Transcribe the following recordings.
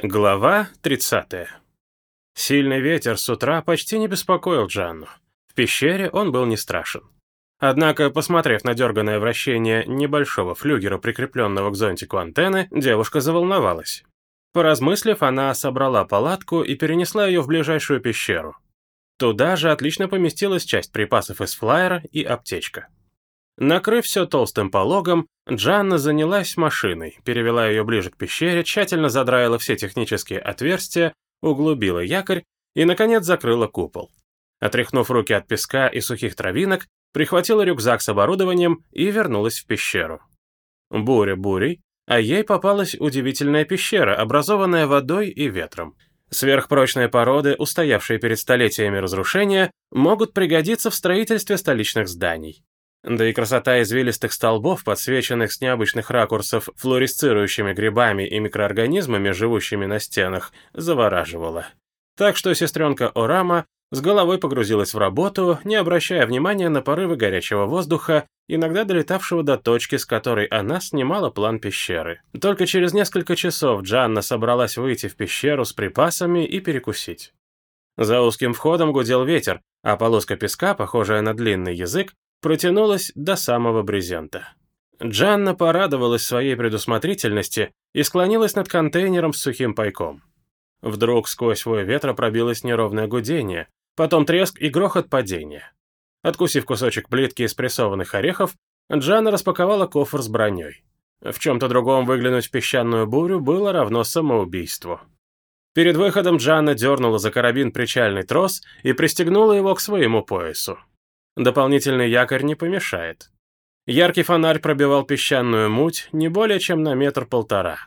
Глава 30. Сильный ветер с утра почти не беспокоил Джанну. В пещере он был не страшен. Однако, посмотрев на дерганное вращение небольшого флюгера, прикрепленного к зонтику антенны, девушка заволновалась. Поразмыслив, она собрала палатку и перенесла ее в ближайшую пещеру. Туда же отлично поместилась часть припасов из флайера и аптечка. Накрыв все толстым пологом, Джанна занялась машиной, перевела ее ближе к пещере, тщательно задраила все технические отверстия, углубила якорь и, наконец, закрыла купол. Отряхнув руки от песка и сухих травинок, прихватила рюкзак с оборудованием и вернулась в пещеру. Буря бурей, а ей попалась удивительная пещера, образованная водой и ветром. Сверхпрочные породы, устоявшие перед столетиями разрушения, могут пригодиться в строительстве столичных зданий. Да и красота извилистых столбов, подсвеченных с необычных ракурсов флуоресцирующими грибами и микроорганизмами, живущими на стенах, завораживала. Так что сестренка Орама с головой погрузилась в работу, не обращая внимания на порывы горячего воздуха, иногда долетавшего до точки, с которой она снимала план пещеры. Только через несколько часов Джанна собралась выйти в пещеру с припасами и перекусить. За узким входом гудел ветер, а полоска песка, похожая на длинный язык, протянулась до самого брезента. Джанна порадовалась своей предусмотрительности и склонилась над контейнером с сухим пайком. Вдруг сквозь вой ветра пробилось неровное гудение, потом треск и грохот падения. Откусив кусочек плитки из прессованных орехов, Джанна распаковала кофр с броней. В чем-то другом выглянуть в песчаную бурю было равно самоубийству. Перед выходом Джанна дернула за карабин причальный трос и пристегнула его к своему поясу. Дополнительный якорь не помешает. Яркий фонарь пробивал песчаную муть не более чем на метр-полтора.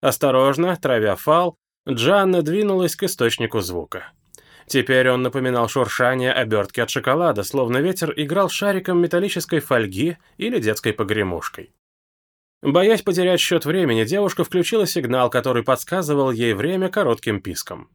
Осторожно, травя фал, Джанна двинулась к источнику звука. Теперь он напоминал шуршание обертки от шоколада, словно ветер играл шариком металлической фольги или детской погремушкой. Боясь потерять счет времени, девушка включила сигнал, который подсказывал ей время коротким писком.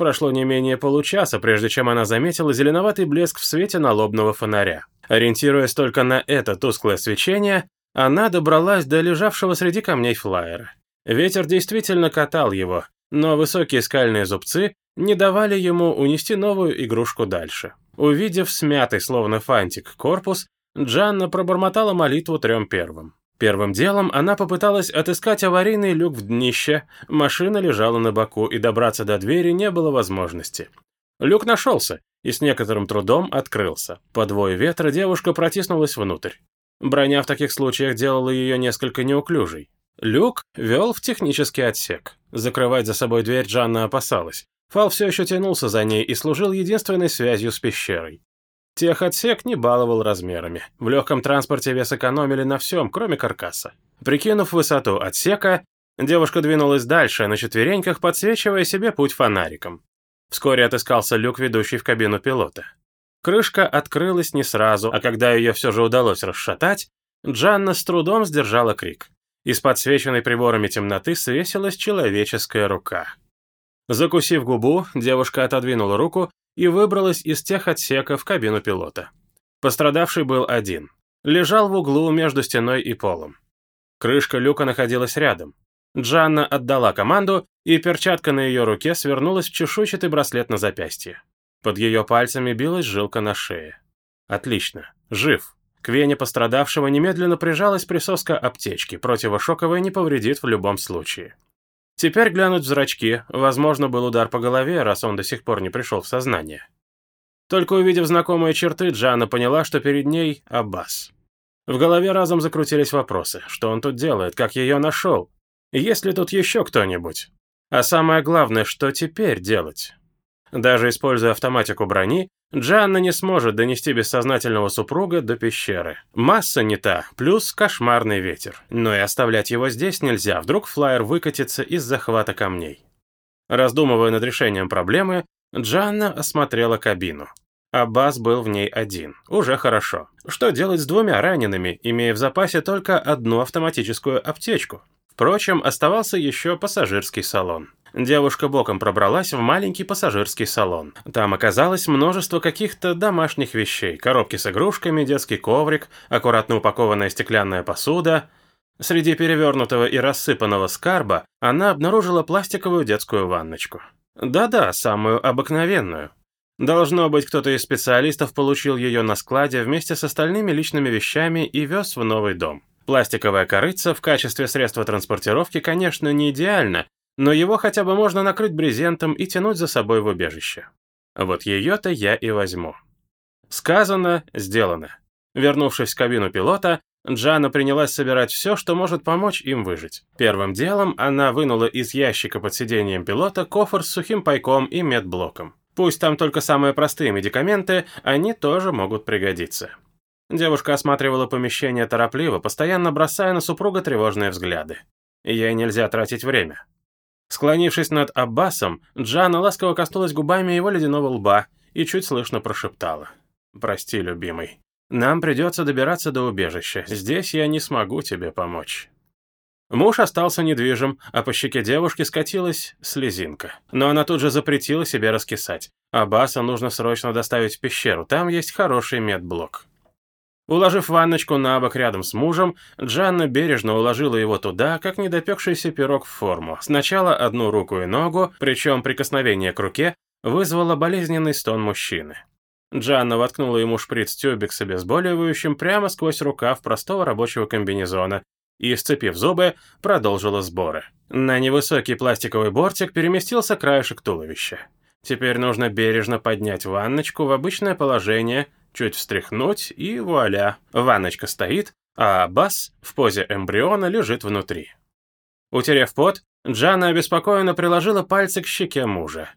Прошло не менее получаса, прежде чем она заметила зеленоватый блеск в свете налобного фонаря. Ориентируясь только на это тусклое свечение, она добралась до лежавшего среди камней флайера. Ветер действительно катал его, но высокие скальные зубцы не давали ему унести новую игрушку дальше. Увидев смятый, словно фантик, корпус, Джанна пробормотала молитву трем первым. Первым делом она попыталась отыскать аварийный люк в днище, машина лежала на боку, и добраться до двери не было возможности. Люк нашелся и с некоторым трудом открылся. По двое ветра девушка протиснулась внутрь. Броня в таких случаях делала ее несколько неуклюжей. Люк вел в технический отсек. Закрывать за собой дверь Джанна опасалась. Фал все еще тянулся за ней и служил единственной связью с пещерой. Техотсек не баловал размерами. В легком транспорте вес экономили на всем, кроме каркаса. Прикинув высоту отсека, девушка двинулась дальше, на четвереньках, подсвечивая себе путь фонариком. Вскоре отыскался люк, ведущий в кабину пилота. Крышка открылась не сразу, а когда ее все же удалось расшатать, Джанна с трудом сдержала крик. Из подсвеченной приборами темноты свесилась человеческая рука. Закусив губу, девушка отодвинула руку и выбралась из тех отсеков в кабину пилота. Пострадавший был один. Лежал в углу между стеной и полом. Крышка люка находилась рядом. Джанна отдала команду, и перчатка на ее руке свернулась в чешуйчатый браслет на запястье. Под ее пальцами билась жилка на шее. Отлично. Жив. К вене пострадавшего немедленно прижалась присоска аптечки, противошоковая не повредит в любом случае. Теперь глянуть в зрачки, возможно, был удар по голове, раз он до сих пор не пришел в сознание. Только увидев знакомые черты, Джана поняла, что перед ней Аббас. В голове разом закрутились вопросы. Что он тут делает? Как ее нашел? Есть ли тут еще кто-нибудь? А самое главное, что теперь делать? Даже используя автоматику брони, Джанна не сможет донести бессознательного супруга до пещеры. Масса не та, плюс кошмарный ветер. Но и оставлять его здесь нельзя, вдруг флайер выкатится из захвата камней. Раздумывая над решением проблемы, Джанна осмотрела кабину. Аббас был в ней один. Уже хорошо. Что делать с двумя ранеными, имея в запасе только одну автоматическую аптечку? Впрочем, оставался еще пассажирский салон. Девушка боком пробралась в маленький пассажирский салон. Там оказалось множество каких-то домашних вещей. Коробки с игрушками, детский коврик, аккуратно упакованная стеклянная посуда. Среди перевернутого и рассыпанного скарба она обнаружила пластиковую детскую ванночку. Да-да, самую обыкновенную. Должно быть, кто-то из специалистов получил ее на складе вместе с остальными личными вещами и вез в новый дом. Пластиковая корыца в качестве средства транспортировки, конечно, не идеально, но его хотя бы можно накрыть брезентом и тянуть за собой в убежище. Вот ее-то я и возьму. Сказано, сделано. Вернувшись в кабину пилота, Джана принялась собирать все, что может помочь им выжить. Первым делом она вынула из ящика под сиденьем пилота кофр с сухим пайком и медблоком. Пусть там только самые простые медикаменты, они тоже могут пригодиться. Девушка осматривала помещение торопливо, постоянно бросая на супруга тревожные взгляды. Ей нельзя тратить время. Склонившись над Аббасом, Джана ласково коснулась губами его ледяного лба и чуть слышно прошептала. «Прости, любимый. Нам придется добираться до убежища. Здесь я не смогу тебе помочь». Муж остался недвижим, а по щеке девушки скатилась слезинка. Но она тут же запретила себе раскисать. Аббаса нужно срочно доставить в пещеру, там есть хороший медблок. Уложив ванночку на бок рядом с мужем, Джанна бережно уложила его туда, как недопекшийся пирог в форму. Сначала одну руку и ногу, причем прикосновение к руке вызвало болезненный стон мужчины. Джанна воткнула ему шприц-тюбик с обезболивающим прямо сквозь рукав простого рабочего комбинезона и, сцепив зубы, продолжила сборы. На невысокий пластиковый бортик переместился краешек туловища. Теперь нужно бережно поднять ванночку в обычное положение – чуть встряхнуть, и вуаля, ванночка стоит, а Бас в позе эмбриона лежит внутри. Утерев пот, Джана обеспокоенно приложила пальцы к щеке мужа.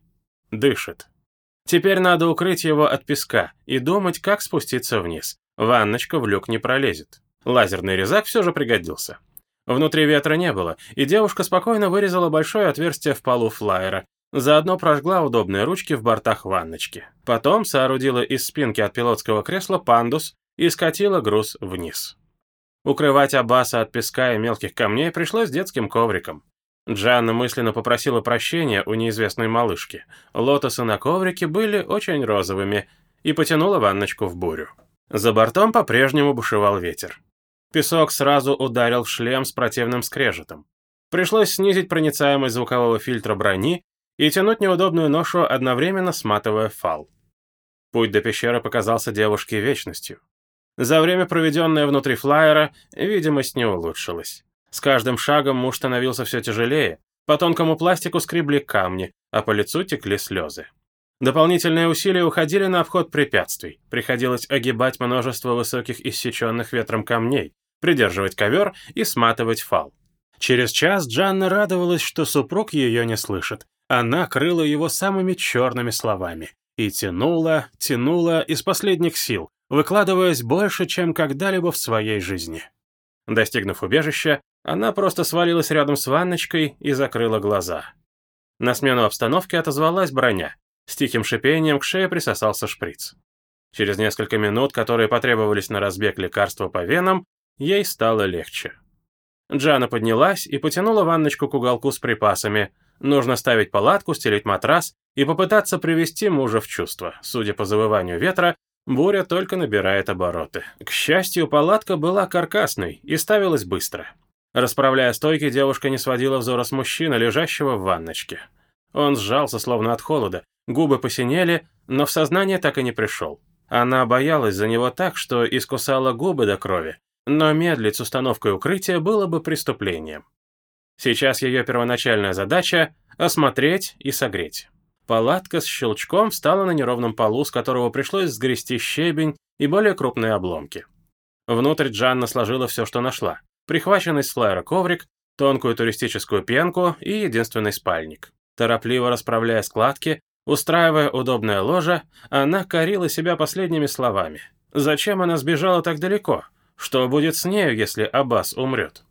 Дышит. Теперь надо укрыть его от песка и думать, как спуститься вниз. Ванночка в люк не пролезет. Лазерный резак все же пригодился. Внутри ветра не было, и девушка спокойно вырезала большое отверстие в полу флайера, Заодно прожгла удобные ручки в бортах ванночки. Потом соорудила из спинки от пилотского кресла пандус и скатила груз вниз. Укрывать Аббаса от песка и мелких камней пришлось детским ковриком. Джанна мысленно попросила прощения у неизвестной малышки. Лотосы на коврике были очень розовыми и потянула ванночку в бурю. За бортом по-прежнему бушевал ветер. Песок сразу ударил в шлем с противным скрежетом. Пришлось снизить проницаемость звукового фильтра брони и тянуть неудобную ношу, одновременно сматывая фал. Путь до пещеры показался девушке вечностью. За время, проведенное внутри флайера, видимость не улучшилась. С каждым шагом муж становился все тяжелее, по тонкому пластику скребли камни, а по лицу текли слезы. Дополнительные усилия уходили на обход препятствий. Приходилось огибать множество высоких иссеченных ветром камней, придерживать ковер и сматывать фал. Через час Джанна радовалась, что супруг ее не слышит, она крыла его самыми черными словами и тянула, тянула из последних сил, выкладываясь больше, чем когда-либо в своей жизни. Достигнув убежища, она просто свалилась рядом с ванночкой и закрыла глаза. На смену обстановки отозвалась броня. С тихим шипением к шее присосался шприц. Через несколько минут, которые потребовались на разбег лекарства по венам, ей стало легче. Джана поднялась и потянула ванночку к уголку с припасами, Нужно ставить палатку, стелить матрас и попытаться привести мужа в чувство. Судя по завыванию ветра, буря только набирает обороты. К счастью, палатка была каркасной и ставилась быстро. Расправляя стойки, девушка не сводила взора с мужчины, лежащего в ванночке. Он сжался, словно от холода, губы посинели, но в сознание так и не пришел. Она боялась за него так, что искусала губы до крови, но медлить с установкой укрытия было бы преступлением. Сейчас ее первоначальная задача — осмотреть и согреть. Палатка с щелчком встала на неровном полу, с которого пришлось сгрести щебень и более крупные обломки. Внутрь Джанна сложила все, что нашла. Прихваченный с флайера коврик, тонкую туристическую пенку и единственный спальник. Торопливо расправляя складки, устраивая удобное ложе, она корила себя последними словами. Зачем она сбежала так далеко? Что будет с нею, если Аббас умрет?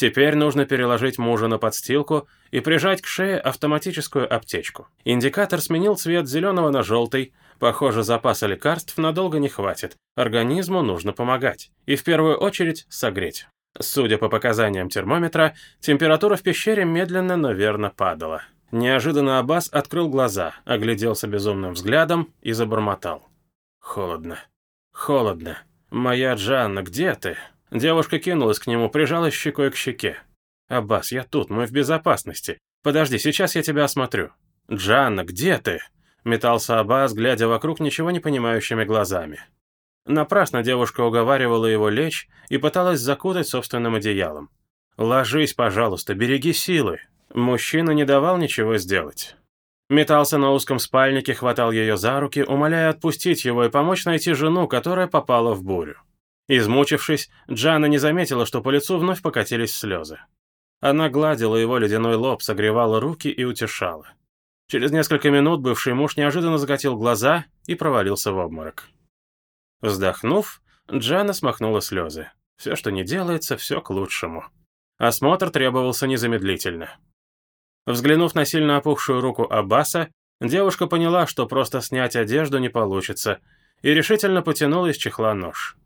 Теперь нужно переложить мужа на подстилку и прижать к шее автоматическую аптечку. Индикатор сменил цвет зеленого на желтый. Похоже, запаса лекарств надолго не хватит. Организму нужно помогать. И в первую очередь согреть. Судя по показаниям термометра, температура в пещере медленно, но верно падала. Неожиданно Аббас открыл глаза, огляделся безумным взглядом и забормотал. «Холодно. Холодно. Моя Джанна, где ты?» Девушка кинулась к нему, прижалась щекой к щеке. «Аббас, я тут, мы в безопасности. Подожди, сейчас я тебя осмотрю». «Джанна, где ты?» Метался Аббас, глядя вокруг ничего не понимающими глазами. Напрасно девушка уговаривала его лечь и пыталась закутать собственным одеялом. «Ложись, пожалуйста, береги силы». Мужчина не давал ничего сделать. Метался на узком спальнике, хватал ее за руки, умоляя отпустить его и помочь найти жену, которая попала в бурю. Измучившись, Джана не заметила, что по лицу вновь покатились слезы. Она гладила его ледяной лоб, согревала руки и утешала. Через несколько минут бывший муж неожиданно закатил глаза и провалился в обморок. Вздохнув, Джана смахнула слезы. Все, что не делается, все к лучшему. Осмотр требовался незамедлительно. Взглянув на сильно опухшую руку Аббаса, девушка поняла, что просто снять одежду не получится, и решительно потянула из чехла нож.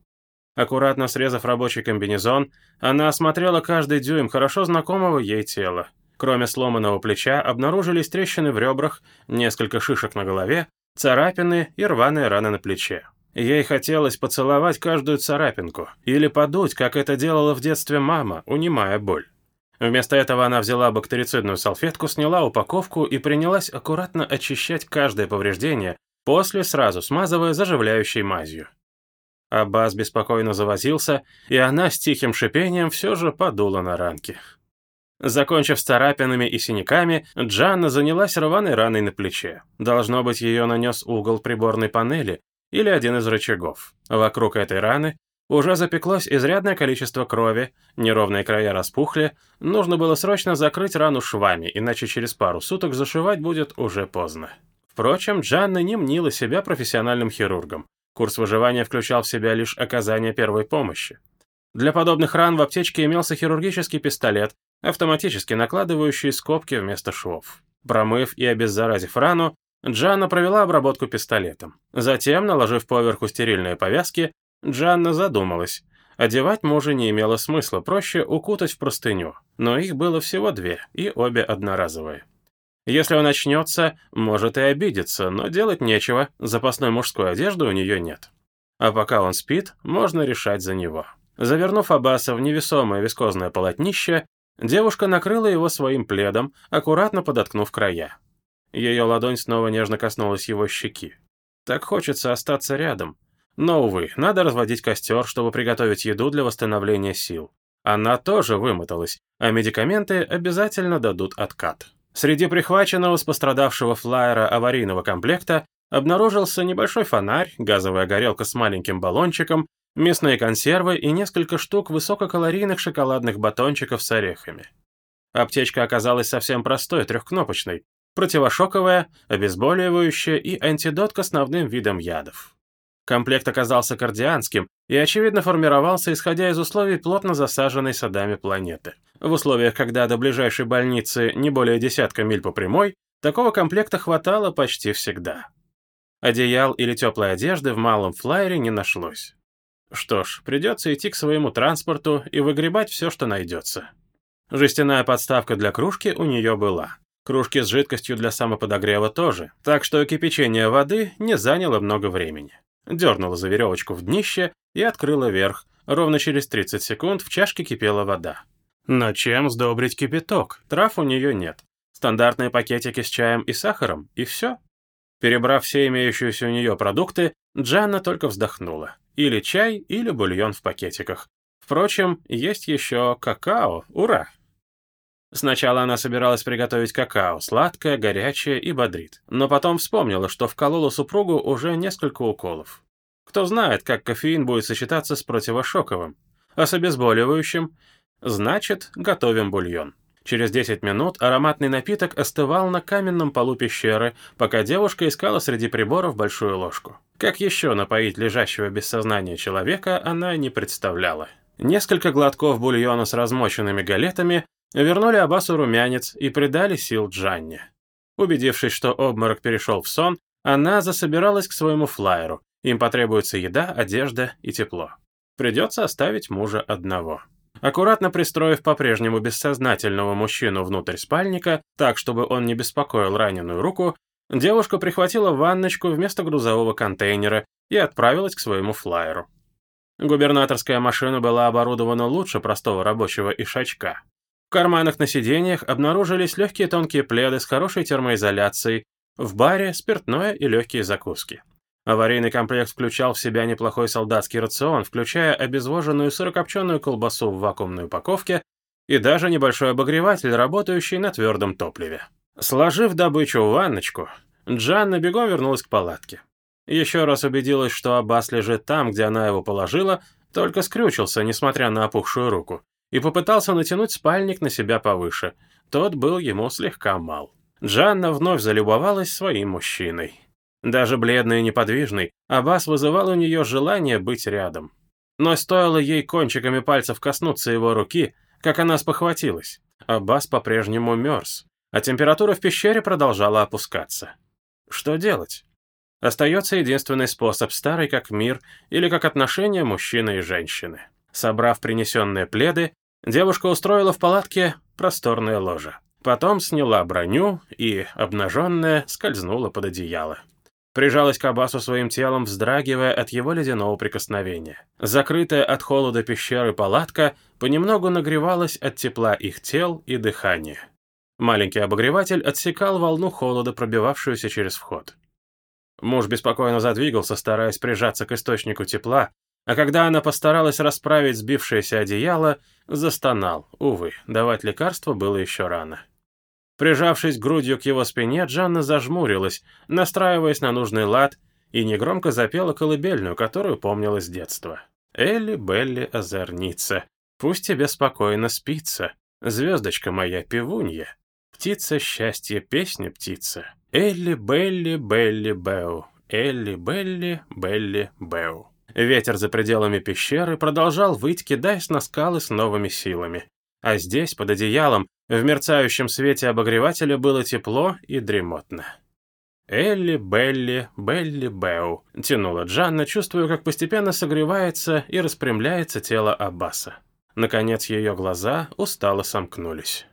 Аккуратно срезав рабочий комбинезон, она осмотрела каждый дюйм хорошо знакомого ей тела. Кроме сломанного плеча, обнаружились трещины в ребрах, несколько шишек на голове, царапины и рваные раны на плече. Ей хотелось поцеловать каждую царапинку или подуть, как это делала в детстве мама, унимая боль. Вместо этого она взяла бактерицидную салфетку, сняла упаковку и принялась аккуратно очищать каждое повреждение, после сразу смазывая заживляющей мазью. Аббас беспокойно завозился, и она с тихим шипением все же подула на ранки. Закончив с царапинами и синяками, Джанна занялась рваной раной на плече. Должно быть, ее нанес угол приборной панели или один из рычагов. Вокруг этой раны уже запеклось изрядное количество крови, неровные края распухли, нужно было срочно закрыть рану швами, иначе через пару суток зашивать будет уже поздно. Впрочем, Джанна не мнила себя профессиональным хирургом. Курс выживания включал в себя лишь оказание первой помощи. Для подобных ран в аптечке имелся хирургический пистолет, автоматически накладывающий скобки вместо швов. Промыв и обеззаразив рану, Джанна провела обработку пистолетом. Затем, наложив поверху стерильные повязки, Джанна задумалась. Одевать мужа не имело смысла, проще укутать в простыню. Но их было всего две, и обе одноразовые. Если он очнется, может и обидеться, но делать нечего, запасной мужской одежды у нее нет. А пока он спит, можно решать за него. Завернув Аббаса в невесомое вискозное полотнище, девушка накрыла его своим пледом, аккуратно подоткнув края. Ее ладонь снова нежно коснулась его щеки. Так хочется остаться рядом. Но, увы, надо разводить костер, чтобы приготовить еду для восстановления сил. Она тоже вымоталась, а медикаменты обязательно дадут откат. Среди прихваченного с пострадавшего флайера аварийного комплекта обнаружился небольшой фонарь, газовая горелка с маленьким баллончиком, мясные консервы и несколько штук высококалорийных шоколадных батончиков с орехами. Аптечка оказалась совсем простой, трехкнопочной, противошоковая, обезболивающая и антидот к основным видам ядов. Комплект оказался кардианским и, очевидно, формировался, исходя из условий плотно засаженной садами планеты. В условиях, когда до ближайшей больницы не более десятка миль по прямой, такого комплекта хватало почти всегда. Одеял или теплой одежды в малом флайере не нашлось. Что ж, придется идти к своему транспорту и выгребать все, что найдется. Жестяная подставка для кружки у нее была. Кружки с жидкостью для самоподогрева тоже, так что кипячение воды не заняло много времени дернула за веревочку в днище и открыла верх. Ровно через 30 секунд в чашке кипела вода. Но чем сдобрить кипяток? Трав у нее нет. Стандартные пакетики с чаем и сахаром, и все. Перебрав все имеющиеся у нее продукты, Джанна только вздохнула. Или чай, или бульон в пакетиках. Впрочем, есть еще какао, ура! Сначала она собиралась приготовить какао, сладкое, горячее и бодрит. Но потом вспомнила, что вколола супругу уже несколько уколов. Кто знает, как кофеин будет сочетаться с противошоковым. А с обезболивающим? Значит, готовим бульон. Через 10 минут ароматный напиток остывал на каменном полу пещеры, пока девушка искала среди приборов большую ложку. Как еще напоить лежащего без сознания человека, она не представляла. Несколько глотков бульона с размоченными галетами вернули Абасу румянец и придали сил Джанне. Убедившись, что обморок перешел в сон, она засобиралась к своему флайеру. Им потребуется еда, одежда и тепло. Придется оставить мужа одного. Аккуратно пристроив по-прежнему бессознательного мужчину внутрь спальника, так, чтобы он не беспокоил раненую руку, девушка прихватила ванночку вместо грузового контейнера и отправилась к своему флайеру. Губернаторская машина была оборудована лучше простого рабочего ишачка. В карманах на сиденьях обнаружились легкие тонкие пледы с хорошей термоизоляцией, в баре спиртное и легкие закуски. Аварийный комплект включал в себя неплохой солдатский рацион, включая обезвоженную сырокопченую колбасу в вакуумной упаковке и даже небольшой обогреватель, работающий на твердом топливе. Сложив добычу в ванночку, Джанна бегом вернулась к палатке. Еще раз убедилась, что Аббас лежит там, где она его положила, только скрючился, несмотря на опухшую руку, и попытался натянуть спальник на себя повыше. Тот был ему слегка мал. Джанна вновь залюбовалась своим мужчиной. Даже бледный и неподвижный, Аббас вызывал у нее желание быть рядом. Но стоило ей кончиками пальцев коснуться его руки, как она спохватилась. Аббас по-прежнему мерз, а температура в пещере продолжала опускаться. Что делать? Остается единственный способ, старый как мир или как отношения мужчины и женщины. Собрав принесенные пледы, девушка устроила в палатке просторное ложе. Потом сняла броню и, обнаженная, скользнула под одеяло. Прижалась к Абасу своим телом, вздрагивая от его ледяного прикосновения. Закрытая от холода пещеры палатка понемногу нагревалась от тепла их тел и дыхания. Маленький обогреватель отсекал волну холода, пробивавшуюся через вход. Муж беспокойно задвигался, стараясь прижаться к источнику тепла, а когда она постаралась расправить сбившееся одеяло, застонал. Увы, давать лекарство было еще рано. Прижавшись грудью к его спине, Джанна зажмурилась, настраиваясь на нужный лад, и негромко запела колыбельную, которую помнила с детства. «Элли, Белли, озорница, пусть тебе спокойно спится, звездочка моя певунья, птица счастья, песня птица, Элли, Белли, Белли, Беу, Элли, Белли, Белли, Беу». Ветер за пределами пещеры продолжал выть, кидаясь на скалы с новыми силами. А здесь, под одеялом, в мерцающем свете обогревателя было тепло и дремотно. «Элли, Белли, Белли, Беу», — тянула Джанна, чувствуя, как постепенно согревается и распрямляется тело Аббаса. Наконец ее глаза устало сомкнулись.